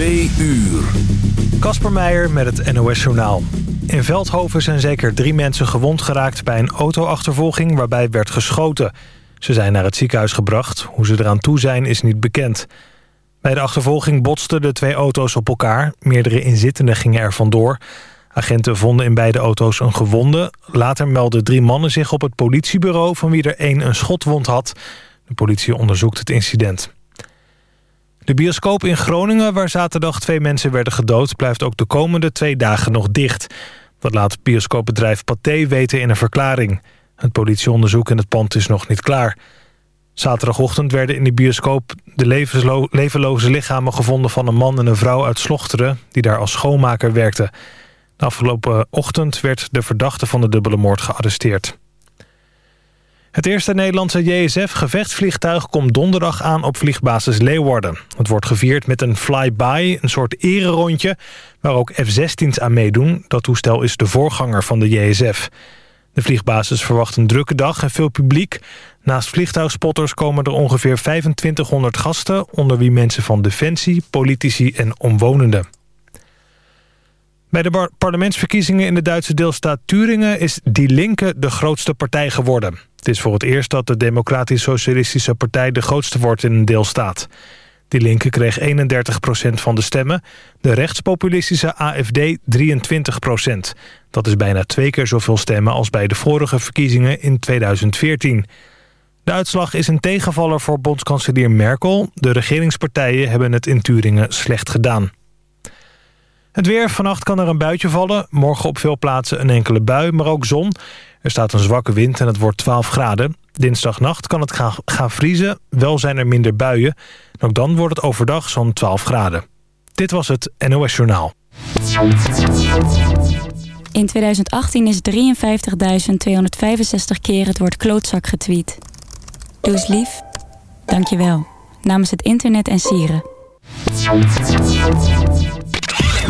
Twee uur. Kasper Meijer met het NOS-journaal. In Veldhoven zijn zeker drie mensen gewond geraakt bij een autoachtervolging waarbij werd geschoten. Ze zijn naar het ziekenhuis gebracht. Hoe ze eraan toe zijn is niet bekend. Bij de achtervolging botsten de twee auto's op elkaar. Meerdere inzittenden gingen er vandoor. Agenten vonden in beide auto's een gewonde. Later meldden drie mannen zich op het politiebureau... van wie er één een schotwond had. De politie onderzoekt het incident. De bioscoop in Groningen, waar zaterdag twee mensen werden gedood... blijft ook de komende twee dagen nog dicht. Dat laat bioscoopbedrijf Pathé weten in een verklaring. Het politieonderzoek in het pand is nog niet klaar. Zaterdagochtend werden in de bioscoop de levenloze lichamen gevonden... van een man en een vrouw uit Slochteren... die daar als schoonmaker werkten. De afgelopen ochtend werd de verdachte van de dubbele moord gearresteerd. Het eerste Nederlandse JSF-gevechtsvliegtuig komt donderdag aan op vliegbasis Leeuwarden. Het wordt gevierd met een flyby, een soort ererondje, waar ook F-16's aan meedoen. Dat toestel is de voorganger van de JSF. De vliegbasis verwacht een drukke dag en veel publiek. Naast vliegtuigspotters komen er ongeveer 2500 gasten... onder wie mensen van Defensie, politici en omwonenden. Bij de parlementsverkiezingen in de Duitse deelstaat Turingen... is Die Linke de grootste partij geworden. Het is voor het eerst dat de Democratisch Socialistische Partij... de grootste wordt in een deelstaat. Die Linke kreeg 31% van de stemmen. De rechtspopulistische AFD 23% Dat is bijna twee keer zoveel stemmen... als bij de vorige verkiezingen in 2014. De uitslag is een tegenvaller voor bondskanselier Merkel. De regeringspartijen hebben het in Turingen slecht gedaan. Het weer. Vannacht kan er een buitje vallen. Morgen op veel plaatsen een enkele bui, maar ook zon. Er staat een zwakke wind en het wordt 12 graden. Dinsdagnacht kan het gaan, gaan vriezen. Wel zijn er minder buien. ook dan wordt het overdag zo'n 12 graden. Dit was het NOS Journaal. In 2018 is 53.265 keer het woord klootzak getweet. Doe eens lief. Dank je wel. Namens het internet en sieren.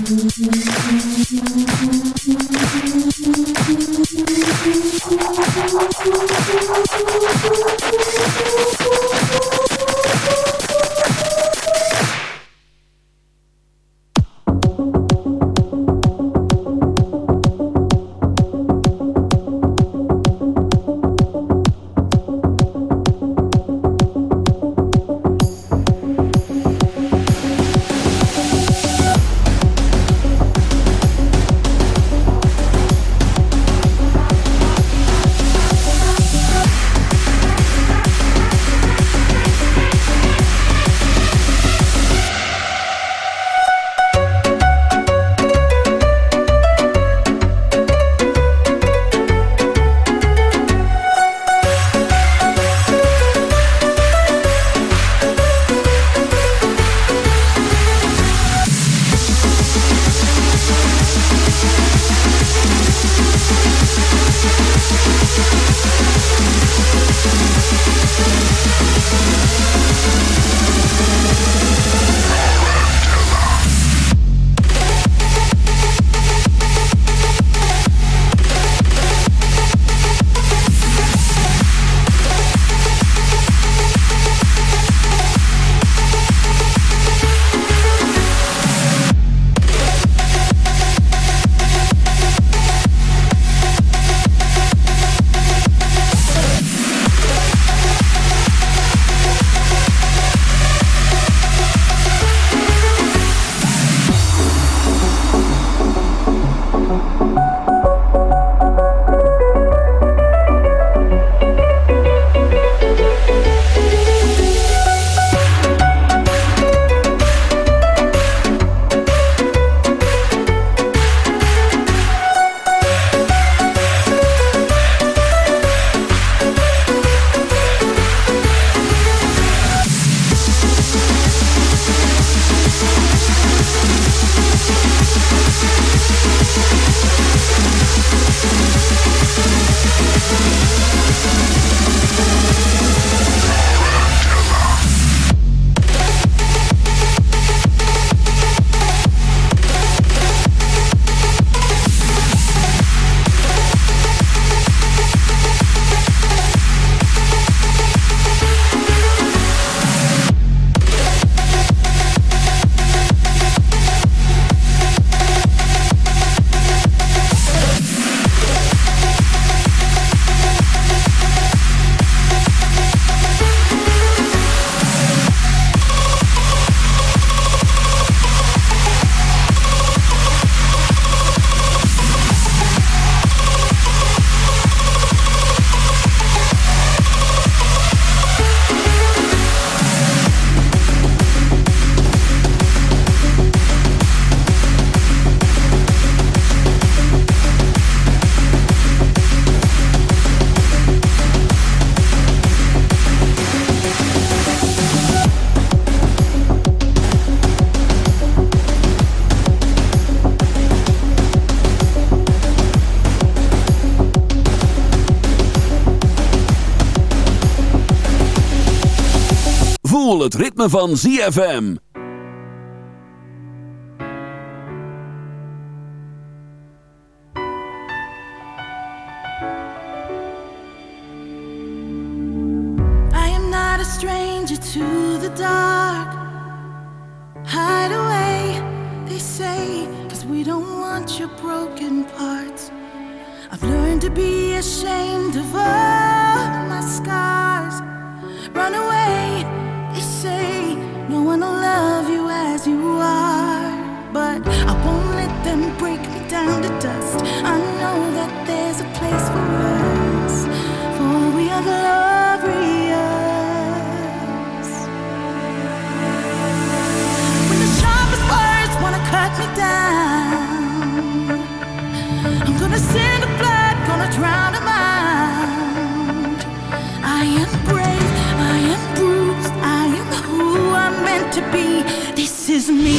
Thank you. Van ZFM. I am not a stranger to the dark. Hide away, they say, cause we don't want your broken parts. I've learned to be ashamed of all them break me down to dust. I know that there's a place for us, for we are glorious. When the sharpest words wanna cut me down, I'm gonna send the blood, gonna drown a mind. I am brave, I am bruised, I am who I'm meant to be. This is me.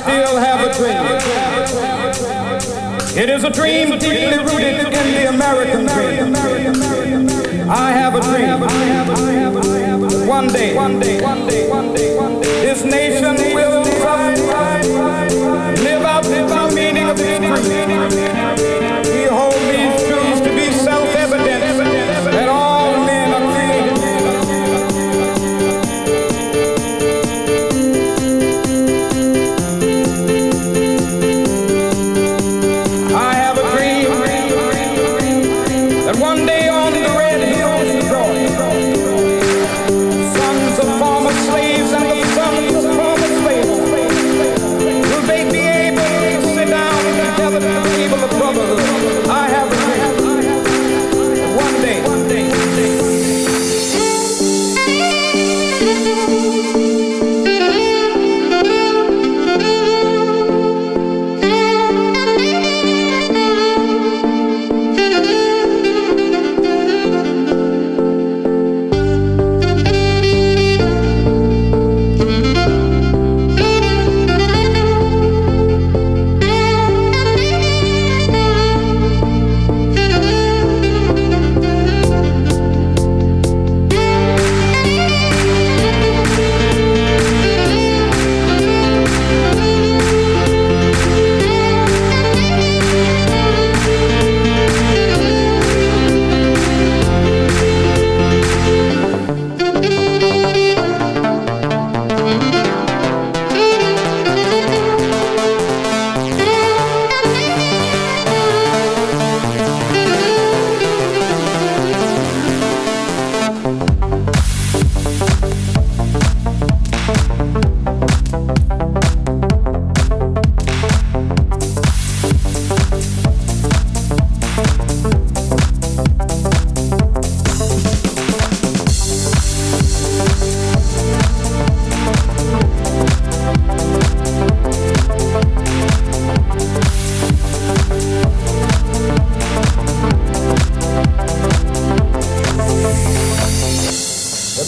still have.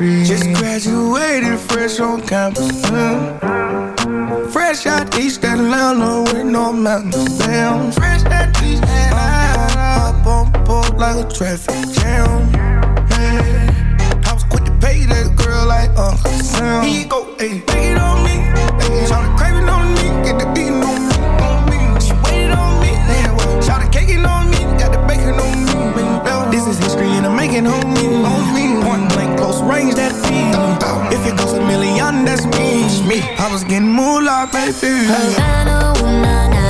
free. Just graduated fresh on campus. Mm. Fresh out East Atlanta with no mountains. Damn. Fresh out East Atlanta. Up bump board like a traffic jam. Yeah. I was quick to pay that girl like Uncle Sam. you go, hey, take it on me. Hey, shout the craving on me. Get the beating on me. On me. She waited on me. Yeah, well, shout the caking on me. Got the bacon on me. This is history and I'm making homie. On me that. If it goes a million, that's me. me. I was getting moolah, baby. Havana, ooh, nah, nah.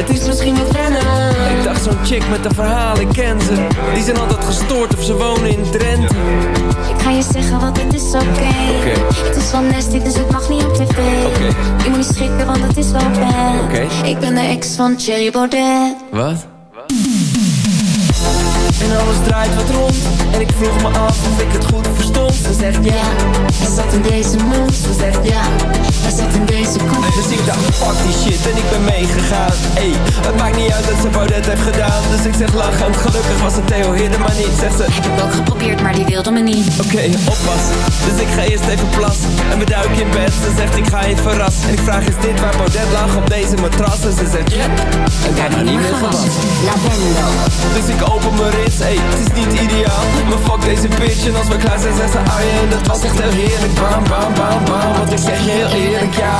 Het is misschien wat wennen Ik dacht zo'n chick met een verhaal, ik ken ze Die zijn altijd gestoord of ze wonen in Drenthe Ik ga je zeggen, want het is oké. Het is wel nasty, dus het mag niet op tv. Je moet niet schrikken, want het is wel bad. Oké. Ik ben de ex van Cherry Baudet. Wat? En alles draait wat rond En ik vroeg me af of ik het goed verstond. Ze zegt ja, Hij zat in deze moed. ze zegt ja Hij zat in deze koek. Dus ik dacht fuck die shit en ik ben meegegaan. Ey, het maakt niet uit dat ze Baudet heeft gedaan. Dus ik zeg lachend, gelukkig was het Theo Hidde maar niet Zegt ze, Heb ik ook geprobeerd, maar die wilde me niet. oké, oppassen. Dus ik ga eerst even plassen En we duiken in bed, ze zegt ik ga je verrassen. En ik vraag is dit waar Baudet lag op deze matras? En ze zegt ja, en ik heb nog niet meer gewassen Lavendel. Dus ik open mijn rits, ey, het is niet ideaal. Maar fuck deze bitch. En als we klaar zijn zegt ze ah ja, en dat was echt heel heerlijk Bam, bam, bam, bam, want ik zeg heel eerlijk, ja.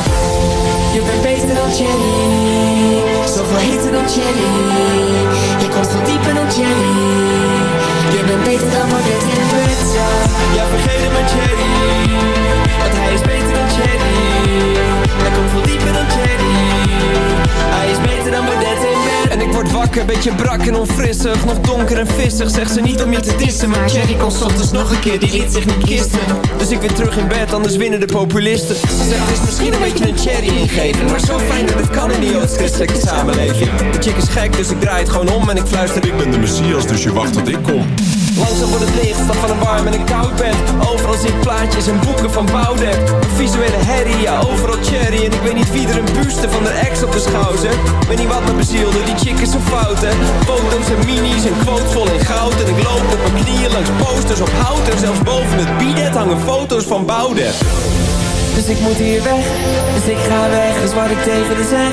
Je bent beter dan Jenny. Zoveel heter dan Jenny. Je komt veel dieper dan Jenny. Je bent beter dan Baudet in bed, ja vergeet hem met Jenny. Want hij is beter dan Jenny. Hij komt veel dieper dan Jenny. Hij is beter dan Baudet Ik word wakker, beetje brak en onfrissig. Nog donker en vissig, zegt ze niet om je te dissen. Maar Jerry kon soms nog een keer, die liet zich niet kisten. Dus ik weer terug in bed, anders winnen de populisten. Ze zegt het is misschien een beetje een cherry ingeven Maar zo fijn dat het kan in die joods-christelijke samenleving. De chick is gek, dus ik draai het gewoon om en ik fluister. Ik ben de Messias, dus je wacht tot ik kom Langzaam wordt het licht, stap van een warm en een koud bed. Overal ik plaatjes en boeken van Een visuele herrie, ja overal cherry. En ik weet niet wie er een buste van de ex op de schouder. Weet niet wat me bezielde, die chick is zo fout Foto's en minis en quotes vol in goud. En ik loop op mijn knieën langs posters op hout. En zelfs boven het bidet hangen foto's van Boudewijn dus ik moet hier weg, dus ik ga weg, is wat ik tegen haar zeg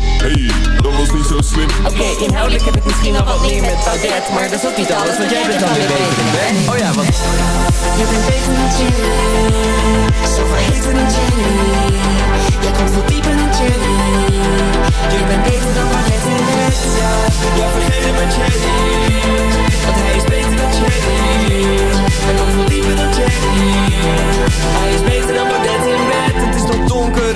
hey, dat was niet zo slim Oké, inhoudelijk heb ik misschien al wat meer met Baudet Maar dat is ook niet alles, want jij bent dan weer beter bed Oh ja, want Je bent beter dan Jenny. Zoveel heter dan Jenny. Je komt veel dieper dan Jenny. Je bent beter dan Baudet in bed. Ja, Ja, vergeet hem met Jenny Want hij is beter dan Jenny Hij komt veel dieper dan Jenny Hij is beter dan Baudet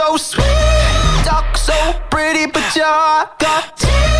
so sweet, talk so pretty, but you're got teeth.